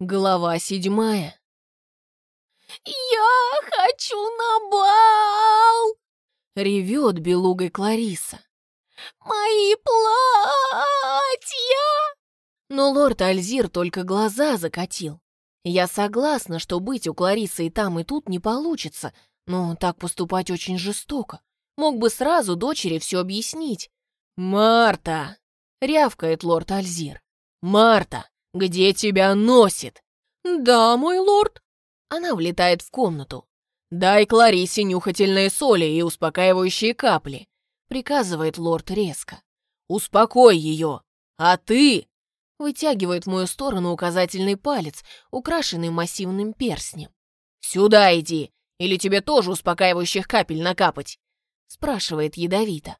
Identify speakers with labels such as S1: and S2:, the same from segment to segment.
S1: Глава седьмая.
S2: «Я хочу на бал!»
S1: — ревет белугой Клариса.
S2: «Мои платья!»
S1: Но лорд Альзир только глаза закатил. Я согласна, что быть у Кларисы и там, и тут не получится, но так поступать очень жестоко. Мог бы сразу дочери все объяснить. «Марта!» — рявкает лорд Альзир. «Марта, «Где тебя носит?»
S2: «Да, мой лорд».
S1: Она влетает в комнату. «Дай Кларисе нюхательные соли и успокаивающие капли», приказывает лорд резко. «Успокой ее! А ты...» Вытягивает в мою сторону указательный палец, украшенный массивным перстнем. «Сюда иди, или тебе тоже успокаивающих капель накапать?» спрашивает ядовито.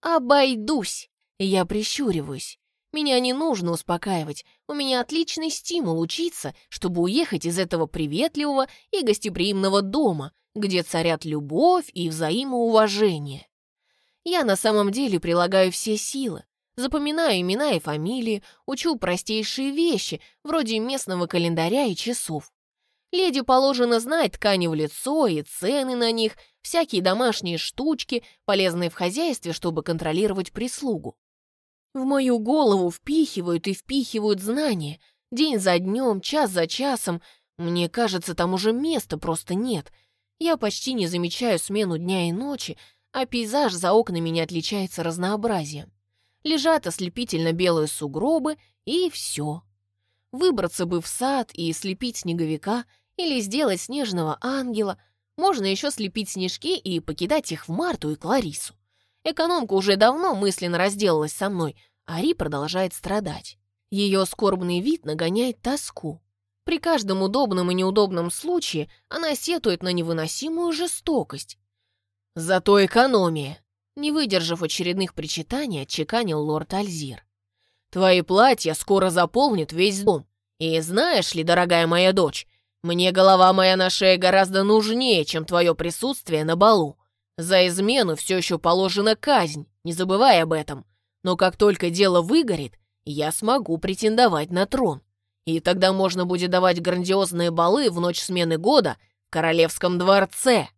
S1: «Обойдусь!» Я прищуриваюсь. Меня не нужно успокаивать, у меня отличный стимул учиться, чтобы уехать из этого приветливого и гостеприимного дома, где царят любовь и взаимоуважение. Я на самом деле прилагаю все силы, запоминаю имена и фамилии, учу простейшие вещи, вроде местного календаря и часов. Леди положено знать ткани в лицо и цены на них, всякие домашние штучки, полезные в хозяйстве, чтобы контролировать прислугу. В мою голову впихивают и впихивают знания. День за днем, час за часом. Мне кажется, там уже места просто нет. Я почти не замечаю смену дня и ночи, а пейзаж за окнами не отличается разнообразием. Лежат ослепительно белые сугробы, и все. Выбраться бы в сад и слепить снеговика или сделать снежного ангела. Можно еще слепить снежки и покидать их в Марту и Кларису. Экономка уже давно мысленно разделалась со мной, а Ри продолжает страдать. Ее скорбный вид нагоняет тоску. При каждом удобном и неудобном случае она сетует на невыносимую жестокость. Зато экономия. Не выдержав очередных причитаний, отчеканил лорд Альзир. Твои платья скоро заполнят весь дом. И знаешь ли, дорогая моя дочь, мне голова моя на шее гораздо нужнее, чем твое присутствие на балу. За измену все еще положена казнь, не забывай об этом. Но как только дело выгорит, я смогу претендовать на трон. И тогда можно будет давать грандиозные балы в ночь смены года в королевском дворце.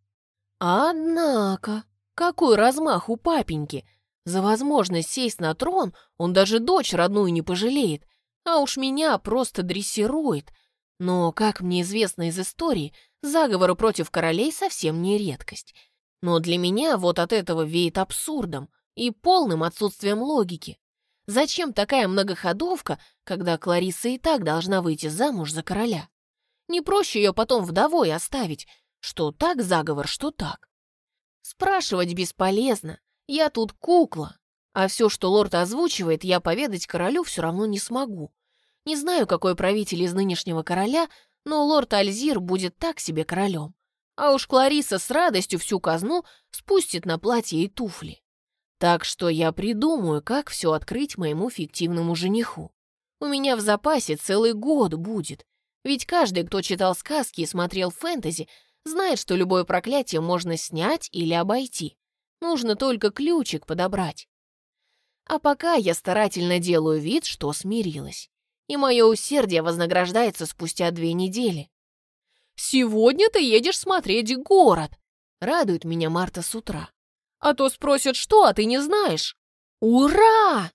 S1: Однако, какой размах у папеньки! За возможность сесть на трон он даже дочь родную не пожалеет, а уж меня просто дрессирует. Но, как мне известно из истории, заговоры против королей совсем не редкость — но для меня вот от этого веет абсурдом и полным отсутствием логики. Зачем такая многоходовка, когда Клариса и так должна выйти замуж за короля? Не проще ее потом вдовой оставить, что так заговор, что так. Спрашивать бесполезно, я тут кукла, а все, что лорд озвучивает, я поведать королю все равно не смогу. Не знаю, какой правитель из нынешнего короля, но лорд Альзир будет так себе королем а уж Клариса с радостью всю казну спустит на платье и туфли. Так что я придумаю, как все открыть моему фиктивному жениху. У меня в запасе целый год будет, ведь каждый, кто читал сказки и смотрел фэнтези, знает, что любое проклятие можно снять или обойти. Нужно только ключик подобрать. А пока я старательно делаю вид, что смирилась. И мое усердие вознаграждается спустя две недели.
S2: «Сегодня ты едешь смотреть город», —
S1: радует меня Марта с утра.
S2: «А то спросят, что, а ты не знаешь».
S1: «Ура!»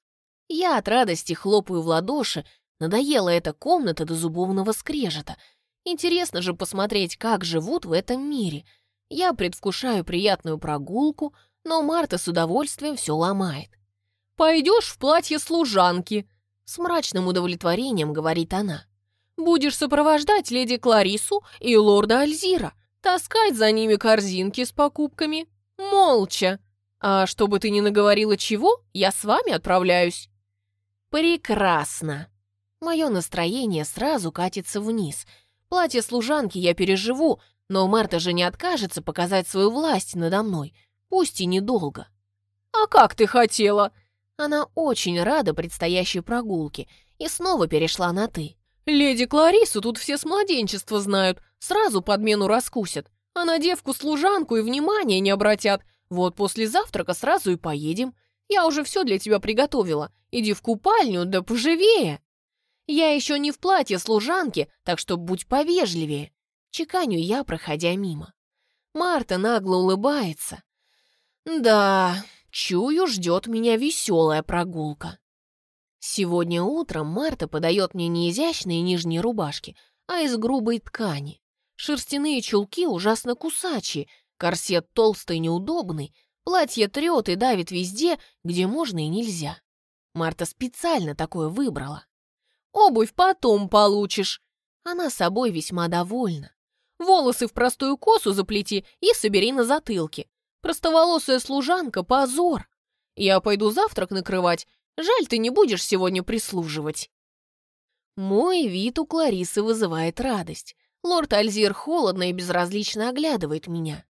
S1: Я от радости хлопаю в ладоши, надоела эта комната до зубовного скрежета. Интересно же посмотреть, как живут в этом мире. Я предвкушаю приятную прогулку, но Марта с удовольствием все ломает.
S2: «Пойдешь в платье служанки», —
S1: с мрачным удовлетворением говорит она.
S2: Будешь сопровождать леди Кларису и лорда Альзира, таскать за ними корзинки с покупками. Молча. А чтобы ты не наговорила чего, я с вами отправляюсь».
S1: «Прекрасно!» Мое настроение сразу катится вниз. Платье служанки я переживу, но Марта же не откажется показать свою власть надо мной, пусть и недолго.
S2: «А как ты хотела?»
S1: Она очень рада предстоящей прогулке и снова перешла на «ты».
S2: «Леди Кларису тут все с младенчества знают, сразу подмену раскусят, а на девку-служанку и внимания не обратят. Вот после завтрака сразу и поедем. Я уже все для тебя приготовила. Иди в купальню, да поживее!» Я еще не в платье служанки, так что будь повежливее. Чеканю я, проходя мимо. Марта нагло улыбается. Да, чую, ждет меня веселая прогулка. Сегодня утром Марта подает мне не изящные нижние рубашки, а из грубой ткани. Шерстяные чулки ужасно кусачие, корсет толстый неудобный, платье трет и давит везде, где можно и нельзя. Марта специально такое выбрала. Обувь потом получишь. Она собой весьма довольна. Волосы в простую косу заплети и собери на затылке. Простоволосая служанка — позор. Я пойду завтрак накрывать. Жаль, ты не будешь сегодня прислуживать. Мой вид у Кларисы вызывает радость. Лорд Альзир холодно и безразлично оглядывает меня.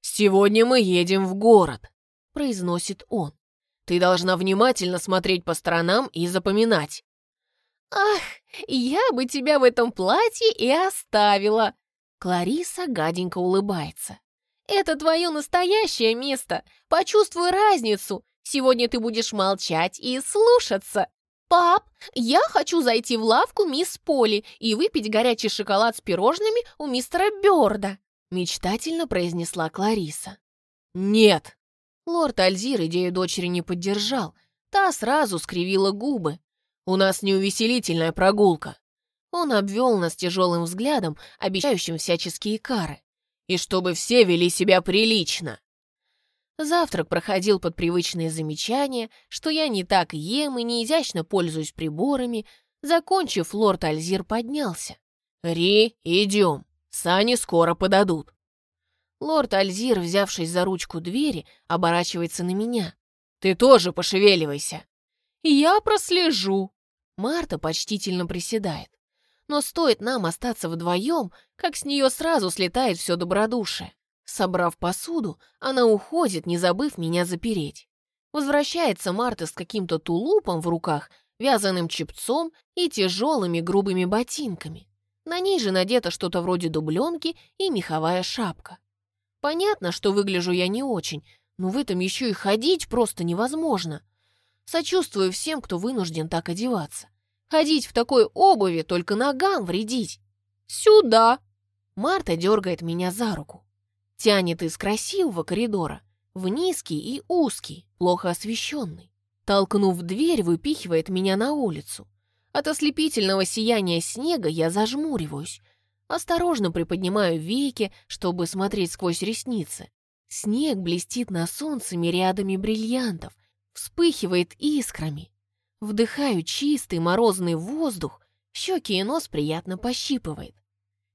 S2: «Сегодня мы едем в город», — произносит он. «Ты должна внимательно смотреть по сторонам и запоминать». «Ах, я бы тебя в этом платье и оставила!» Клариса гаденько улыбается. «Это твое настоящее место. Почувствуй разницу. Сегодня ты будешь молчать и слушаться. Пап, я хочу зайти в лавку мисс Поли и выпить горячий шоколад с пирожными у мистера Бёрда», мечтательно произнесла Клариса. «Нет!» Лорд Альзир идею дочери не поддержал. Та сразу скривила губы. «У нас неувеселительная прогулка. Он обвел нас тяжелым взглядом, обещающим всяческие кары. И чтобы все вели себя прилично. Завтрак проходил под привычные замечания, что я не так ем и не изящно пользуюсь приборами. Закончив, лорд Альзир поднялся. «Ри, идем, сани скоро подадут». Лорд Альзир, взявшись за ручку двери, оборачивается на меня. «Ты тоже пошевеливайся». «Я прослежу». Марта почтительно приседает но стоит нам остаться вдвоем, как с нее сразу слетает все добродушие. Собрав посуду, она уходит, не забыв меня запереть. Возвращается Марта с каким-то тулупом в руках, вязаным чепцом и тяжелыми грубыми ботинками. На ней же надето что-то вроде дубленки и меховая шапка. Понятно, что выгляжу я не очень, но в этом еще и ходить просто невозможно. Сочувствую всем, кто вынужден так одеваться. Ходить в такой обуви только ногам вредить. Сюда!» Марта дергает меня за руку. Тянет из красивого коридора в низкий и узкий, плохо освещенный. Толкнув дверь, выпихивает меня на улицу. От ослепительного сияния снега я зажмуриваюсь. Осторожно приподнимаю веки, чтобы смотреть сквозь ресницы. Снег блестит на солнце мириадами бриллиантов, вспыхивает искрами. Вдыхаю чистый морозный воздух, щеки и нос приятно пощипывает.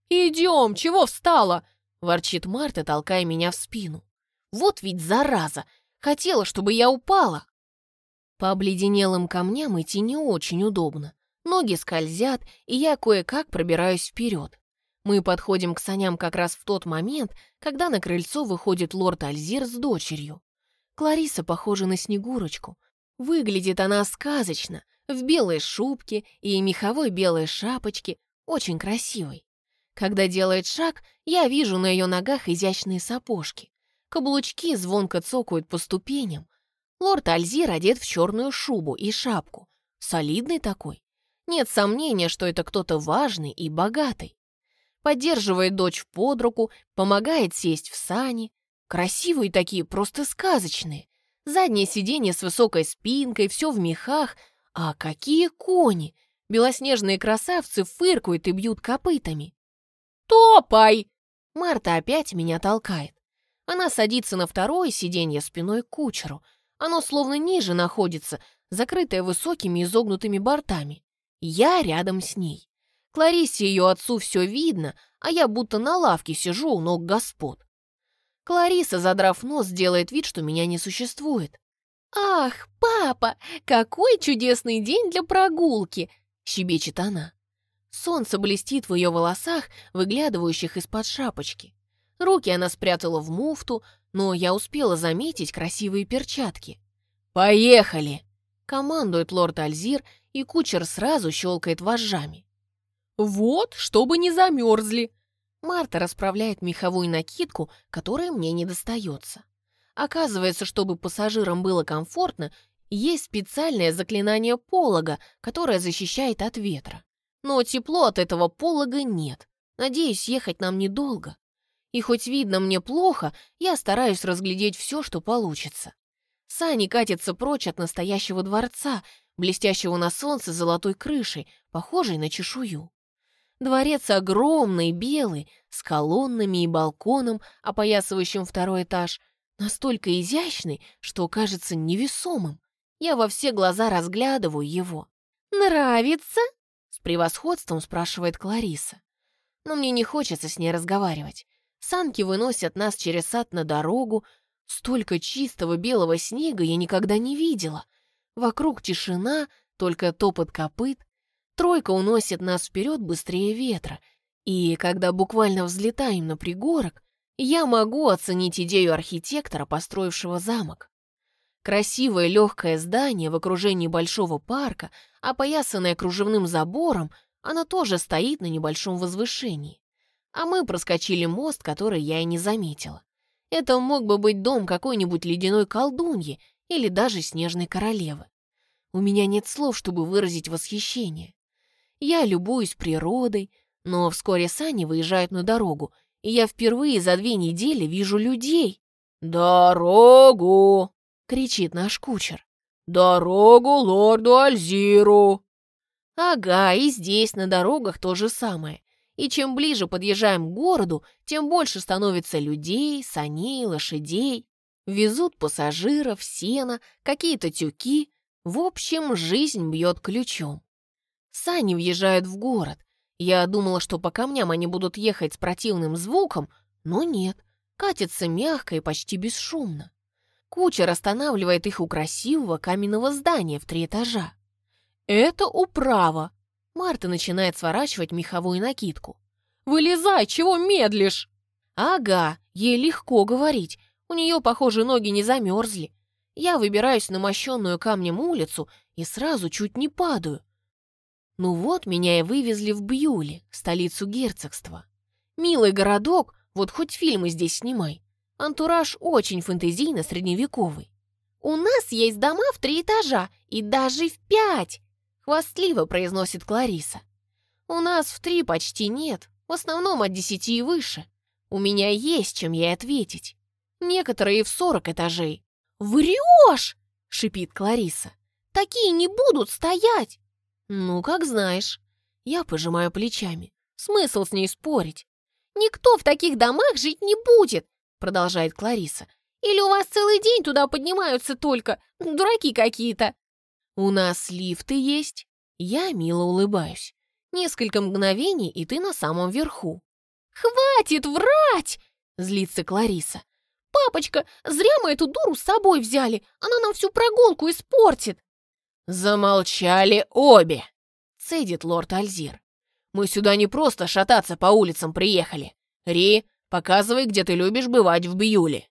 S2: «Идем, чего встала?» — ворчит Марта, толкая меня в спину. «Вот ведь зараза! Хотела, чтобы я упала!» По обледенелым камням идти не очень удобно. Ноги скользят, и я кое-как пробираюсь вперед. Мы подходим к саням как раз в тот момент, когда на крыльцо выходит лорд Альзир с дочерью. Клариса похожа на Снегурочку, Выглядит она сказочно, в белой шубке и меховой белой шапочке, очень красивой. Когда делает шаг, я вижу на ее ногах изящные сапожки. Каблучки звонко цокают по ступеням. Лорд Альзир одет в черную шубу и шапку. Солидный такой. Нет сомнения, что это кто-то важный и богатый. Поддерживает дочь под руку, помогает сесть в сани. Красивые такие, просто сказочные. Заднее сиденье с высокой спинкой, все в мехах. А какие кони! Белоснежные красавцы фыркают и бьют копытами. «Топай!» Марта опять меня толкает. Она садится на второе сиденье спиной к кучеру. Оно словно ниже находится, закрытое высокими изогнутыми бортами. Я рядом с ней. Кларисе ее отцу все видно, а я будто на лавке сижу у ног господ. Клариса, задрав нос, делает вид, что меня не существует. «Ах, папа, какой чудесный день для прогулки!» — щебечет она. Солнце блестит в ее волосах, выглядывающих из-под шапочки. Руки она спрятала в муфту, но я успела заметить красивые перчатки. «Поехали!» — командует лорд Альзир, и кучер сразу щелкает вожжами. «Вот, чтобы не замерзли!» Марта расправляет меховую накидку, которая мне не достается. Оказывается, чтобы пассажирам было комфортно, Есть специальное заклинание полога, которое защищает от ветра. Но тепло от этого полога нет. Надеюсь, ехать нам недолго. И хоть видно мне плохо, я стараюсь разглядеть все, что получится. Сани катятся прочь от настоящего дворца, блестящего на солнце золотой крышей, похожей на чешую. Дворец огромный, белый, с колоннами и балконом, опоясывающим второй этаж, настолько изящный, что кажется невесомым. Я во все глаза разглядываю его. «Нравится?» — с превосходством спрашивает Клариса. Но мне не хочется с ней разговаривать. Санки выносят нас через сад на дорогу. Столько чистого белого снега я никогда не видела. Вокруг тишина, только топот копыт. Тройка уносит нас вперед быстрее ветра. И когда буквально взлетаем на пригорок, я могу оценить идею архитектора, построившего замок. Красивое легкое здание в окружении большого парка, опоясанное кружевным забором, оно тоже стоит на небольшом возвышении. А мы проскочили мост, который я и не заметила. Это мог бы быть дом какой-нибудь ледяной колдуньи или даже снежной королевы. У меня нет слов, чтобы выразить восхищение. Я любуюсь природой, но вскоре сани выезжают на дорогу, и я впервые за две недели вижу людей. «Дорогу!» Кричит наш кучер. «Дорогу лорду Альзиру!» Ага, и здесь на дорогах то же самое. И чем ближе подъезжаем к городу, тем больше становится людей, саней, лошадей. Везут пассажиров, сено, какие-то тюки. В общем, жизнь бьет ключом. Сани въезжают в город. Я думала, что по камням они будут ехать с противным звуком, но нет, катятся мягко и почти бесшумно. Кучер останавливает их у красивого каменного здания в три этажа. «Это управа!» Марта начинает сворачивать меховую накидку. «Вылезай, чего медлишь?» «Ага, ей легко говорить. У нее, похоже, ноги не замерзли. Я выбираюсь на мощенную камнем улицу и сразу чуть не падаю. Ну вот, меня и вывезли в Бьюли, столицу герцогства. Милый городок, вот хоть фильмы здесь снимай. Антураж очень фэнтезийно-средневековый. «У нас есть дома в три этажа и даже в пять!» — хвастливо произносит Клариса. «У нас в три почти нет, в основном от десяти и выше. У меня есть чем ей ответить. Некоторые в сорок этажей». «Врешь!» — шипит Клариса. «Такие не будут стоять!» «Ну, как знаешь». Я пожимаю плечами. Смысл с ней спорить? «Никто в таких домах жить не будет продолжает Клариса. «Или у вас целый день туда поднимаются только? Дураки какие-то!» «У нас лифты есть?» Я мило улыбаюсь. Несколько мгновений, и ты на самом верху. «Хватит врать!» — злится Клариса. «Папочка, зря мы эту дуру с собой взяли. Она нам всю прогулку испортит!» «Замолчали обе!» — цедит лорд Альзир. «Мы сюда не просто шататься по улицам приехали. Ри, Показывай, где ты любишь бывать в Бьюле».